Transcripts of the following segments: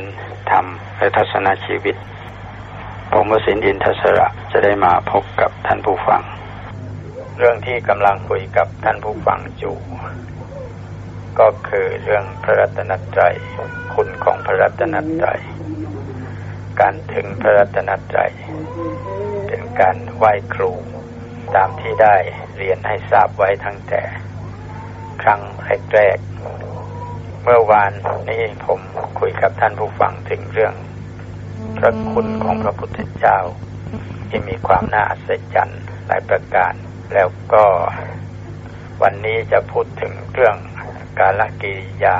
ายการธรรมและทัศนชีวิต ผมวสินอินทศระจะได้มาพบกับท่านผู้ฟัง เรื่องที่กำลังคุยกับท่านผู้ฟังอยู่ ก็คือเรื่องพระรัตนตรัยคุณของพระรัตนตรัยการถึงพระรัตนตรัยเป็นการไหว้ครูตามที่ได้เรียนให้ทราบไว้ทั้งแต่ ครั้งแรก เมื่อวานนี้ผมคุยกับท่านผู้ฟังถึงเรื่อง พระคุณของพระพุทธเจ้า ที่มีความน่าอัศจรรย์หลายประการ แล้วก็วันนี้จะพูดถึงเรื่องกาลกิริยา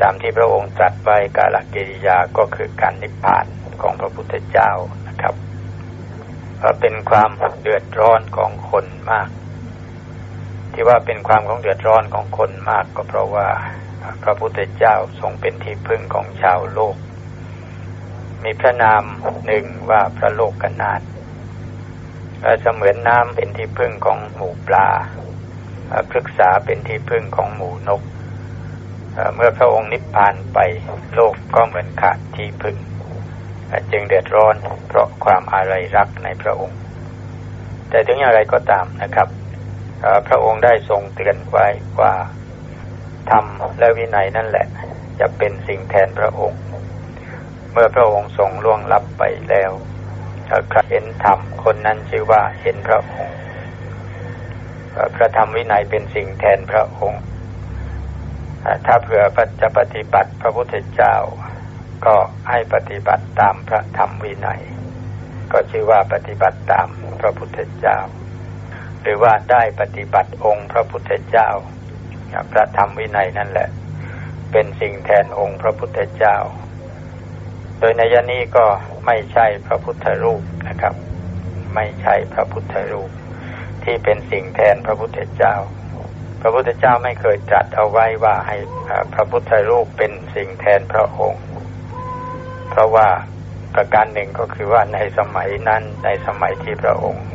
ตามที่พระองค์ตรัสไว้กาลกิริยาก็คือการนิพพานของพระพุทธเจ้านะครับเป็นความเดือดร้อนของคนมาก ที่ว่าเป็นความของเดือดร้อนของคนมากก็เพราะว่า พระพุทธเจ้าทรงเป็นที่พึ่งของชาวโลก มีพระนามหนึ่งว่าพระโลกกนาถเสมือนน้ำเป็นที่พึ่งของหมูปลาพฤกษาเป็นที่พึ่งของหมูนก เมื่อพระองค์นิพพานไปโลกก็เหมือนขาดที่พึ่ง จึงเดือดร้อนเพราะความอะไรรักในพระองค์ แต่ถึงอย่างไรก็ตามนะครับ พระองค์ได้ทรงเตือนไว้ว่า ธรรมและวินัยนั่นแหละ จะเป็นสิ่งแทนพระองค์ เมื่อพระองค์ทรงล่วงลับไปแล้วใครเห็นธรรมคนนั้นชื่อว่าเห็นพระองค์พระธรรมวินัยเป็นสิ่งแทนพระองค์ ถ้าเผื่อจะปฏิบัติพระพุทธเจ้า ก็ให้ปฏิบัติตามพระธรรมวินัย ก็ชื่อว่าปฏิบัติตามพระพุทธเจ้า หรือว่าได้ปฏิบัติองค์พระพุทธเจ้า พระธรรมวินัยนั่นแหละ เป็นสิ่งแทนองค์พระพุทธเจ้า โดยในยนี้ก็ไม่ใช่พระพุทธรูปนะครับ ไม่ใช่พระพุทธรูป ที่เป็นสิ่งแทนพระพุทธเจ้า พระพุทธเจ้าไม่เคยตรัสเอาไว้ว่าให้พระพุทธรูปเป็นสิ่งแทนพระองค์ เพราะว่าประการหนึ่งก็คือว่าในสมัยนั้นในสมัยที่พระองค์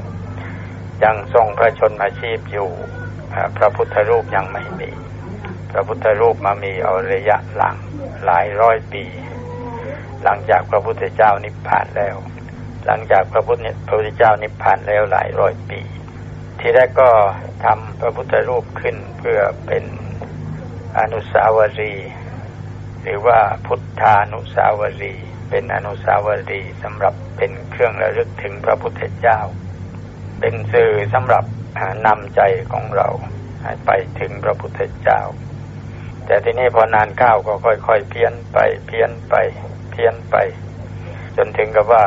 ยังทรงพระชนมาชีพอยู่ พระพุทธรูปยังไม่มี พระพุทธรูปมามีเอาระยะหลังหลายร้อยปี หลังจากพระพุทธเจ้านิพพานแล้ว หลังจากพระพุทธพระพุทธเจ้านิพพานแล้วหลายร้อยปี ทีแรกก็ทำพระพุทธรูปขึ้นเพื่อเป็นอนุสาวรีย์หรือว่าพุทธานุสาวรีย์เป็นอนุสาวรีย์สำหรับเป็นเครื่องระลึกถึงพระพุทธเจ้า เป็นสื่อสำหรับนำใจของเราให้ไปถึงพระพุทธเจ้า แต่ทีนี้พอนานเข้าก็ค่อย ๆ เพี้ยนไปเพี้ยนไปเพี้ยนไป จนถึงกับว่า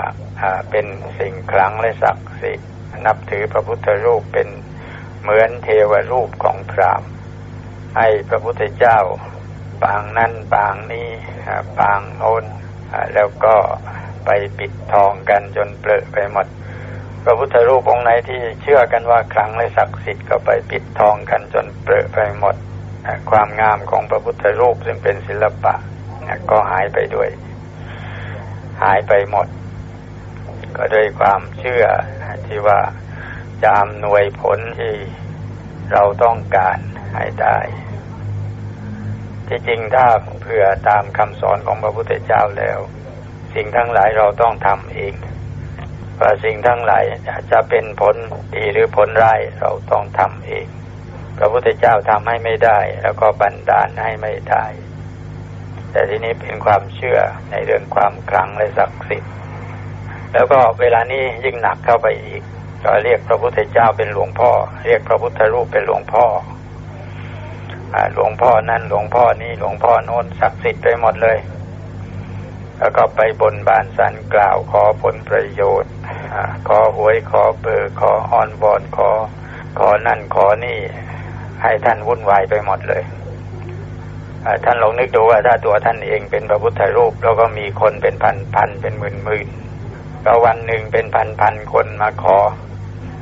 เป็นสิ่งคลังและศักดิ์สิทธิ์นับถือพระพุทธรูปเป็นเหมือนเทวรูปของพรามให้พระพุทธเจ้าปางนั้นปางนี้ปางโน้นแล้วก็ไปปิดทองกันจนเปลือไปหมด พระพุทธรูปองค์ไหนที่เชื่อกันว่าครั้งและศักดิ์สิทธิ์ก็ไปปิดทองกันจนเปรอะไปหมดความงามของพระพุทธรูปซึ่งเป็นศิลปะก็หายไปด้วย หายไปหมด ก็ด้วยความเชื่อที่ว่าจะอำนวยผลที่เราต้องการให้ได้ ที่จริงถ้าเผื่อตามคำสอนของพระพุทธเจ้าแล้ว สิ่งทั้งหลายเราต้องทำเอง ว่าสิ่งทั้งหลายจะเป็นผลดีหรือผลร้ายเราต้องทำเอง พระพุทธเจ้าทำให้ไม่ได้ แล้วก็บันดาลให้ไม่ได้ แต่ทีนี้เป็นความเชื่อในเรื่องความคลังและศักดิ์สิทธิ์ แล้วก็เวลานี้ยิ่งหนักเข้าไปอีก ก็เรียกพระพุทธเจ้าเป็นหลวงพ่อ เรียกพระพุทธรูปเป็นหลวงพ่อหลวงพ่อนั่นหลวงพ่อนี่หลวงพ่อโน้นศักดิ์สิทธิ์ไปหมดเลย แล้วก็ไปบนบานสันกล่าวขอผลประโยชน์ขอหวยขอเบอร์ขอออนบอนขอ ขอนั่นขอนี่ ให้ท่านวุ่นวายไปหมดเลยท่านลองนึกดูว่าถ้าตัวท่านเองเป็นพระพุทธรูป แล้วก็มีคนเป็นพันพันเป็นหมื่นหมื่นแล้ววันหนึ่งเป็นพันพันคนมาขอ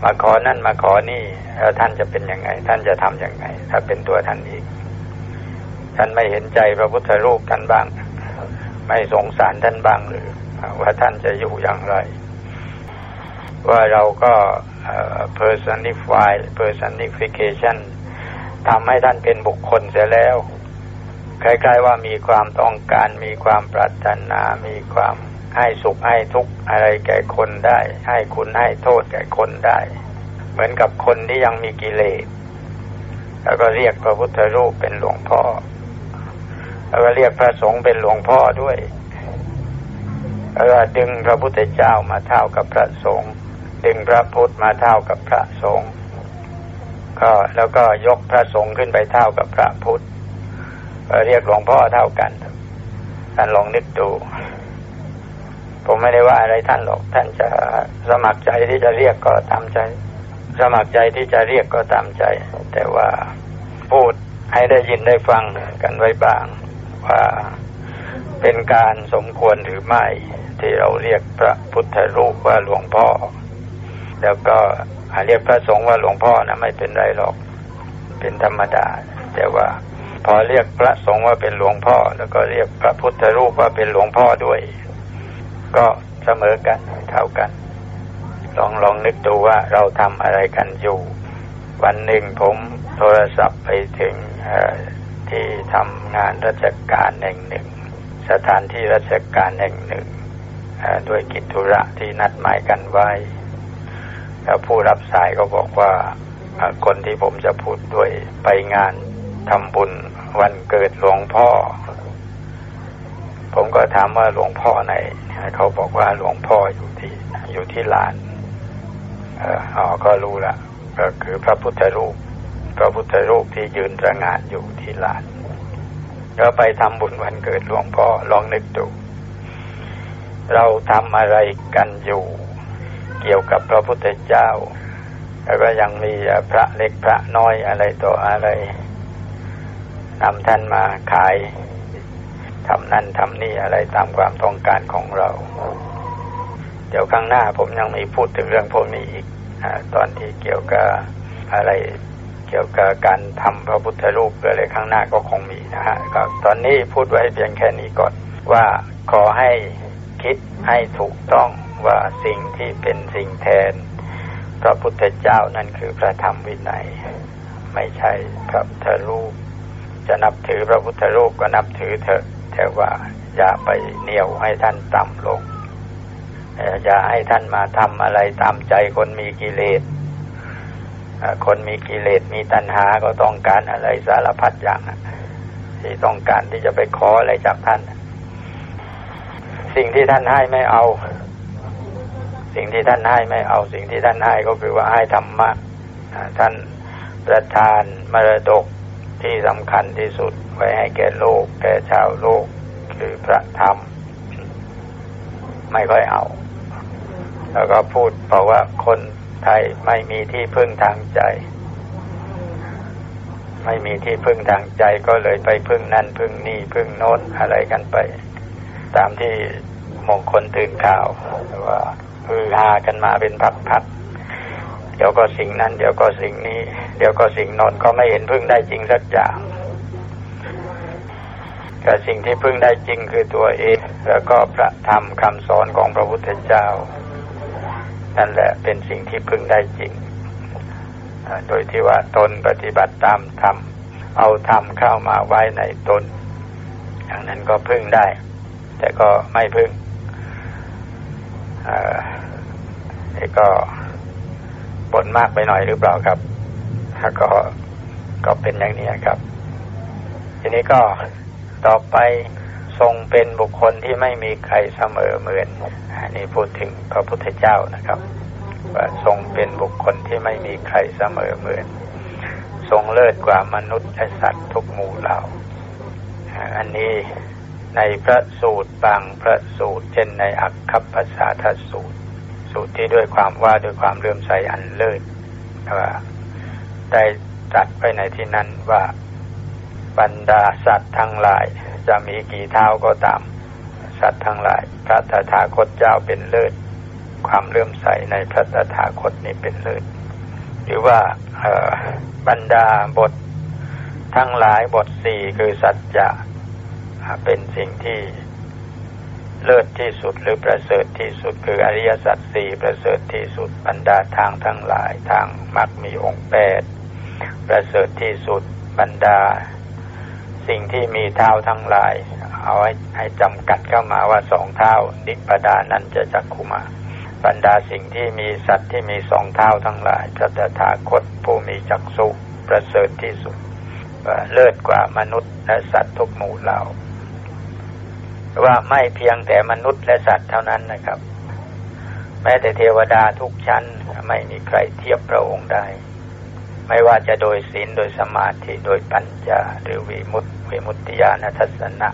มาขอนั่นมาขอนี่แล้วท่านจะเป็นยังไง ท่านจะทํำยังไง ถ้าเป็นตัวท่านเองท่านไม่เห็นใจพระพุทธรูปท่านบ้าง ไม่สงสารท่านบ้างหรือว่าท่านจะอยู่อย่างไร ว่าเราก็ personify personification ทำให้ท่านเป็นบุคคลเสียแล้วคล้ายๆว่ามีความต้องการมีความปรารถนา มีความให้สุขให้ทุกข์อะไรแก่คนได้ ให้คุณให้โทษแก่คนได้ เหมือนกับคนที่ยังมีกิเลสแล้วก็เรียกพระพุทธรูปเป็นหลวงพ่อ แล้วก็เรียกพระสงฆ์เป็นหลวงพ่อด้วยแล้วก็ดึงพระพุทธเจ้ามาเท่ากับพระสงฆ์ดึงพระพุทธมาเท่ากับพระสงฆ์ก็แล้วก็ยกพระสงฆ์ขึ้นไปเท่ากับพระพุทธเรียกหลวงพ่อเท่ากันท่านลองนึกดูผมไม่ได้ว่าอะไรท่านหรอก ท่านจะสมัครใจที่จะเรียกก็ตามใจ สมัครใจที่จะเรียกก็ตามใจ แต่ว่าพูดให้ได้ยินได้ฟังกันไว้บ้าง ว่าเป็นการสมควรหรือไม่ ที่เราเรียกพระพุทธรูปว่าหลวงพ่อ แล้วก็เรียกพระสงฆ์ว่าหลวงพ่อนะไม่เป็นไรหรอกเป็นธรรมดา แต่ว่าพอเรียกพระสงฆ์ว่าเป็นหลวงพ่อ แล้วก็เรียกพระพุทธรูปว่าเป็นหลวงพ่อด้วย ก็เสมอกันเท่ากัน ลองลองนึกดูว่าเราทำอะไรกันอยู่ วันหนึ่งผมโทรศัพท์ไปถึง ที่ทำงานราชการแห่งหนึ่ง สถานที่ราชการแห่งหนึ่งด้วยกิจธุระที่นัดหมายกันไว้ แล้วผู้รับสายก็บอกว่าคนที่ผมจะพูดด้วยไปงานทำบุญวันเกิดหลวงพ่อ ผมก็ถามว่าหลวงพ่อไหน เขาบอกว่าหลวงพ่ออยู่ที่อยู่ที่ลานอ๋อก็รู้ละก็คือพระพุทธรูป พระพุทธรูปที่ยืนระงานอยู่ที่ลานก็ไปทำบุญวันเกิดหลวงพ่อลองนึกดู เราทำอะไรกันอยู่ เกี่ยวกับพระพุทธเจ้า แล้วก็ยังมีพระเล็กพระน้อยอะไรต่ออะไรนำท่านมาขายทำนั่นทำนี่อะไรตามความต้องการของเรา เดี๋ยวข้างหน้าผมยังมีพูดถึงเรื่องพวกนี้อีกอตอนที่เกี่ยวกับอะไร เกี่ยวกับการทำพระพุทธรูปอะไรข้างหน้าก็คงมีนะฮะก็ตอนนี้พูดไว้เพียงแค่นี้ก่อนว่าขอให้คิดให้ถูกต้องว่าสิ่งที่เป็นสิ่งแทน พระพุทธเจ้านั่นคือพระธรรมวินัย ไม่ใช่พระพุทธรูป จะนับถือพระพุทธรูปก็นับถือเถอะแต่ว่าอย่าไปเหนี่ยวให้ท่านต่ำลงอย่าให้ท่านมาทำอะไรตามใจคนมีกิเลส คนมีกิเลสมีตัณหาก็ต้องการอะไรสารพัดอย่างที่ต้องการที่จะไปขออะไรจากท่าน สิ่งที่ท่านให้ไม่เอา สิ่งที่ท่านให้ไม่เอา สิ่งที่ท่านให้ก็คือว่าให้ธรรมะท่านประทานมรดกที่สำคัญที่สุดไว้ให้แก่โลก แก่ชาวโลกคือพระธรรม ไม่ค่อยเอา แล้วก็พูดเพราะว่าคน ไทยไม่มีที่พึ่งทางใจ ไม่มีที่พึ่งทางใจก็เลยไปพึ่งนั่นพึ่งนี่พึ่งโน้นอะไรกันไป ตามที่มงคลตื่นข่าวว่าคือหากันมาเป็นพักๆเดี๋ยวก็สิ่งนั้น เดี๋ยวก็สิ่งนี้ เดี๋ยวก็สิ่งโน้นก็ไม่เห็นพึ่งได้จริงสักอย่างแต่สิ่งที่พึ่งได้จริงคือตัวเอง แล้วก็พระธรรมคำสอนของพระพุทธเจ้า นั่นแหละเป็นสิ่งที่พึ่งได้จริง โดยที่ว่าตนปฏิบัติตามธรรม เอาธรรมเข้ามาไว้ในตน อย่างนั้นก็พึ่งได้ แต่ก็ไม่พึ่งนี่ก็บนมากไปหน่อยหรือเปล่าครับ ถ้าก็ก็เป็นอย่างนี้ครับ ทีนี้ก็ต่อไป ทรงเป็นบุคคลที่ไม่มีใครเสมอเหมือนอันนี้พูดถึงพระพุทธเจ้านะครับ ว่าทรงเป็นบุคคลที่ไม่มีใครเสมอเหมือน ทรงเลิศกว่ามนุษย์และสัตว์ทุกหมู่เหล่า อันนี้ในพระสูตรบางพระสูตร เช่นในอักขปสสาทสูตร สูตรที่ด้วยความว่าด้วยความเลื่อมใสอันเลิศว่าได้ตรัสไปในที่นั้นว่าบรรดาสัตว์ทั้งหลาย จะมีกี่เท้าก็ตาม สัตว์ทั้งหลาย พระตถาคตเจ้าเป็นเลิศ ความเลื่อมใสในพระตถาคตนี้เป็นเลิศ หรือว่าบรรดาบททั้งหลายบทสี่คือสัจจะเป็นสิ่งที่เลิศที่สุดหรือประเสริฐที่สุดคืออริยสัจสี่ประเสริฐที่สุดบรรดาทางทั้งหลายทางมรรคมีองค์แปดประเสริฐที่สุดบรรดา สิ่งที่มีเท้าทั้งหลาย เอาให้ให้จำกัดเข้ามาว่าสองเท้าดิปดานั้นจะจักคุมาบรรดาสิ่งที่มีสัตว์ที่มีสองเท้าทั้งหลายพระตถาคตผู้มีจักสุประเสริฐที่สุดเลิศกว่ามนุษย์และสัตว์ทุกหมู่เหล่าว่าไม่เพียงแต่มนุษย์และสัตว์เท่านั้นนะครับ แม้แต่เทวดาทุกชั้นไม่มีใครเทียบพระองค์ได้ ไม่ว่าจะโดยศีลโดยสมาธิโดยปัญญาหรือวิมุตติ วิมุตติญาณทัศนะ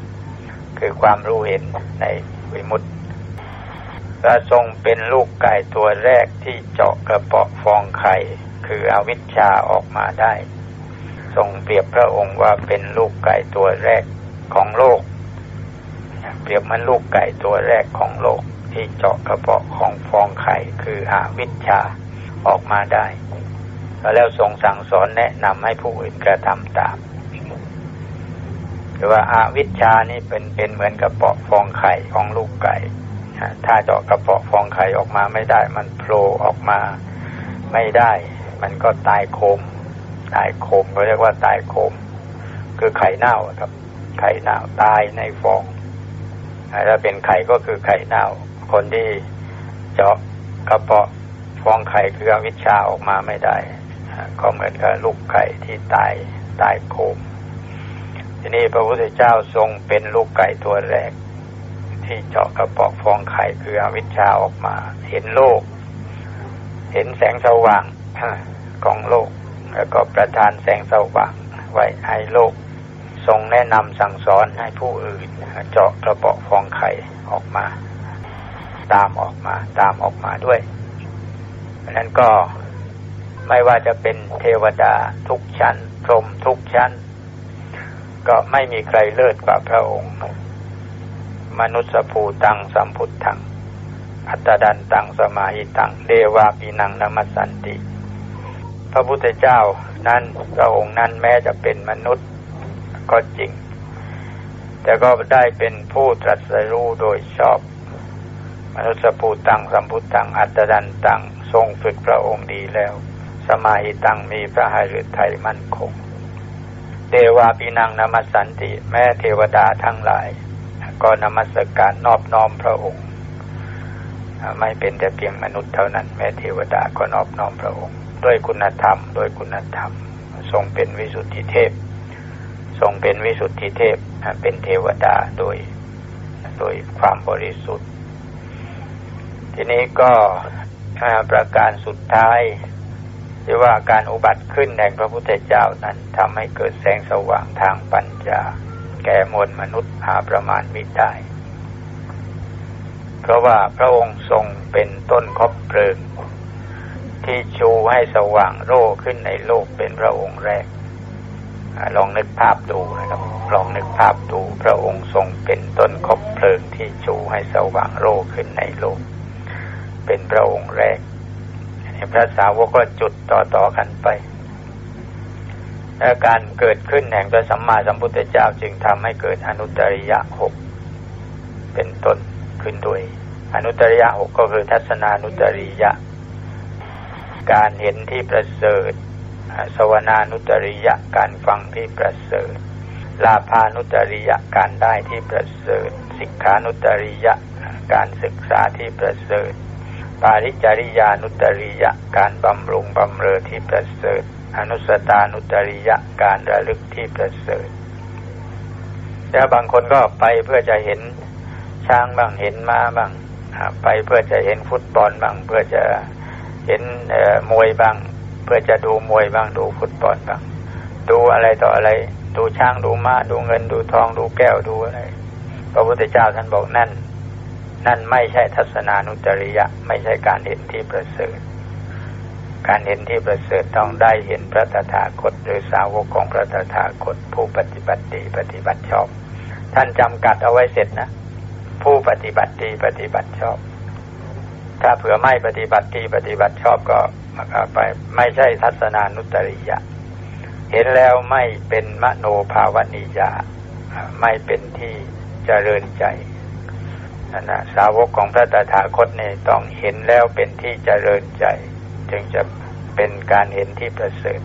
คือความรู้เห็นในวิมุตติพระทรงเป็นลูกไก่ตัวแรกที่เจาะกระเปาะฟองไข่ คืออวิชชาออกมาได้ ทรงเปรียบพระองค์ว่าเป็นลูกไก่ตัวแรกของโลก เปรียบมันลูกไก่ตัวแรกของโลกที่เจาะกระเพาะของฟองไข่คืออาวิชชาออกมาได้ แล้วทรงสั่งสอนแนะนำให้ผู้อื่นกระทำตาม รือว่าอาวิชชานี่เป็นเป็นเหมือนกระเปาะฟองไข่ของลูกไก่ถ้าเจาะกระเปาะฟองไข่ออกมาไม่ได้ มันโผล่ออกมาไม่ได้ มันก็ตายโคม ตายโคมเขาเรียกว่าตายโคม คือไข่เน่าครับ ไข่เน่าตายในฟองถ้าเป็นไข่ก็คือไข่เน่า คนที่เจาะกระเพาะฟองไข่คืออวิชชาออกมาไม่ได้ ก็เหมือนกับลูกไก่ที่ตายตายโคม ทีนี้พระพุทธเจ้าทรงเป็นลูกไก่ตัวแรก ที่เจาะกระเพาะฟองไข่คืออวิชชาออกมา เห็นโลก เห็นแสงสว่างของโลก แล้วก็ประทานแสงสว่างไว้ให้โลก ทรงแนะนำสั่งสอนให้ผู้อื่นเจาะกระปาะฟองไข่ออกมา ตามออกมา ตามออกมาด้วยเพราะนั้นก็ไม่ว่าจะเป็นเทวดาทุกชั้นพรหมทุกชั้น ก็ไม่มีใครเลิศกว่าพระองค์ มนุษย์ภูตังสัมพุทธัง อัตดันตังสมาหิตัง เดวาปีนังนมัสสันติ พระพุทธเจ้านั้นพระองค์นั้นแม้จะเป็นมนุษย์ก็จริง แต่ก็ได้เป็นผู้ตรัสรู้โดยชอบ มนุษย์ภูตังสัมพุทธัง อัตดันตัง ทรงฝึกพระองค์ดีแล้ว สมาหิตังมีพระหฤทัยมั่นคง เทวาปีนังนมัสสันติ แม้เทวดาทั้งหลาย ก็นมัสการนอบน้อมพระองค์ ไม่เป็นแต่เพียงมนุษย์เท่านั้น แม้เทวดาก็นอบน้อมพระองค์ ด้วยคุณธรรมโดยคุณธรรม ทรงเป็นวิสุทธิเทพ ทรงเป็นวิสุทธิเทพเป็นเทวดาโดยโดยความบริสุทธิ์ ทีนี้ก็ประการสุดท้าย ที่ว่าการอุบัติขึ้นแห่งพระพุทธเจ้านั้นทำให้เกิดแสงสว่างทางปัญญา แก่มวลมนุษย์หาประมาณมิได้ เพราะว่าพระองค์ทรงเป็นต้นคบเพลิงที่ชูให้สว่างโร่ขึ้นในโลกเป็นพระองค์แรก ลองนึกภาพดูนะครับ ลองนึกภาพดูพระองค์ทรงเป็นต้นคบเพลิงที่ชูให้สว่างโร่ขึ้นในโลก เป็นพระองค์แรก พระสาวกก็จุดต่อต่อกันไปและการเกิดขึ้นแห่งพระสัมมาสัมพุทธเจ้าจึงทำให้เกิดอนุตริยะหกเป็นต้นขึ้นด้วย อนุตริยะหกก็คือทัศนานุตริยะ การเห็นที่ประเสริฐสวนานุตริยะการฟังที่ประเสริฐลาภานุตริยะการได้ที่ประเสริฐสิกขานุตริยะการศึกษาที่ประเสริฐ ปาริจาริยานุตริยะการบำรุงบำเรอที่ประเสริฐ อนุสตานุตริยะการระลึกที่ประเสริฐแล้วบางคนก็ไปเพื่อจะเห็นช้างบ้างเห็นม้าบ้างไปเพื่อจะเห็นฟุตบอลบ้าง เพื่อจะเห็นมวยบ้าง เพื่อจะดูมวยบ้างดูฟุตบอลบ้าง ดูอะไรต่ออะไร ดูช้างดูม้าดูเงินดูทองดูแก้วดูอะไรพระพุทธเจ้าท่านบอกนั่น นั่นไม่ใช่ทัศนานุจริยะ ไม่ใช่การเห็นที่ประเสริฐ การเห็นที่ประเสริฐต้องได้เห็นพระตถาคตหรือสาวกของพระตถาคตผู้ปฏิบัติดีปฏิบัติชอบ ท่านจำกัดเอาไว้เสร็จนะ ผู้ปฏิบัติดีปฏิบัติชอบ ถ้าเผื่อไม่ปฏิบัติที่ปฏิบัติชอบก็ไปไม่ใช่ทัศนานุตริยะ เห็นแล้วไม่เป็นมโนภาวนิยาไม่เป็นที่เจริญใจ นั่นนะสาวกของพระตถาคตเนี่ยต้องเห็นแล้วเป็นที่เจริญใจ จึงจะเป็นการเห็นที่ประเสริฐ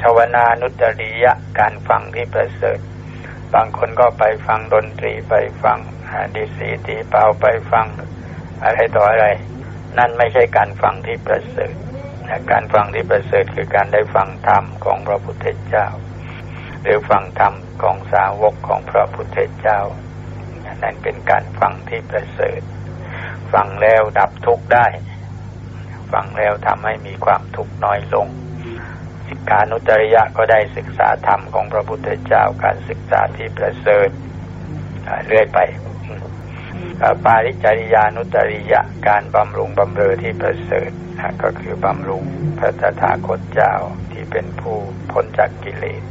ชวนานุตริยะการฟังที่ประเสริฐ บางคนก็ไปฟังดนตรีไปฟังดีสีตีเป่าไปฟัง อะไรต่ออะไร นั่นไม่ใช่การฟังที่ประเสริฐการฟังที่ประเสริฐคือการได้ฟังธรรมของพระพุทธเจ้า หรือฟังธรรมของสาวกของพระพุทธเจ้า นั่นเป็นการฟังที่ประเสริฐ ฟังแล้วดับทุกข์ได้ ฟังแล้วทำให้มีความทุกข์น้อยลง สิกขานุตริยะก็ได้ศึกษาธรรมของพระพุทธเจ้าการศึกษาที่ประเสริฐเรื่อยไปปาริจริยานุตริยะการบำรุงบำเรอที่ประเสริฐก็คือบำรุงพระตถาคตเจ้าที่เป็นผู้พ้นจากกิเลส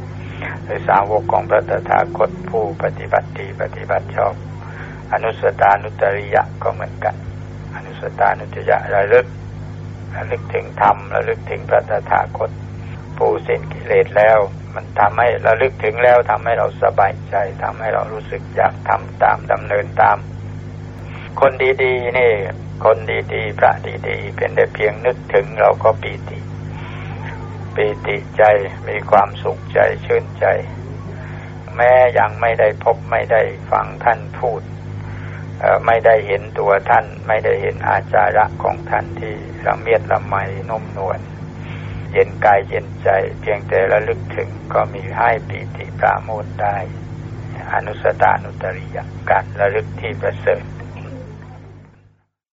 หรือสาวกของพระตถาคตผู้ปฏิบัติดีปฏิบัติชอบ อนุสตานุตริยะก็เหมือนกัน อนุสตานุตริยะระลึกระลึกถึงธรรมระลึกถึงพระตถาคต ผู้สิ้นกิเลสแล้ว มันทำให้ระลึกถึงแล้วทำให้เราสบายใจทำให้เรารู้สึกอยากทำตามดำเนินตาม คนดีๆนี่ คนดีๆพระดีๆเป็นแต่เพียงนึกถึงเราก็ปีติ ปีติใจมีความสุขใจชื่นใจ แม้ยังไม่ได้พบไม่ได้ฟังท่านพูดไม่ได้เห็นตัวท่านไม่ได้เห็นอาจาระของท่านที่ละเมียดละไมนุ่มนวลเย็นกายเย็นใจ เพียงแต่ระลึกถึงก็มีให้ปีติปราโมทได้ อนุสตานุตริยการระลึกที่ประเสริฐ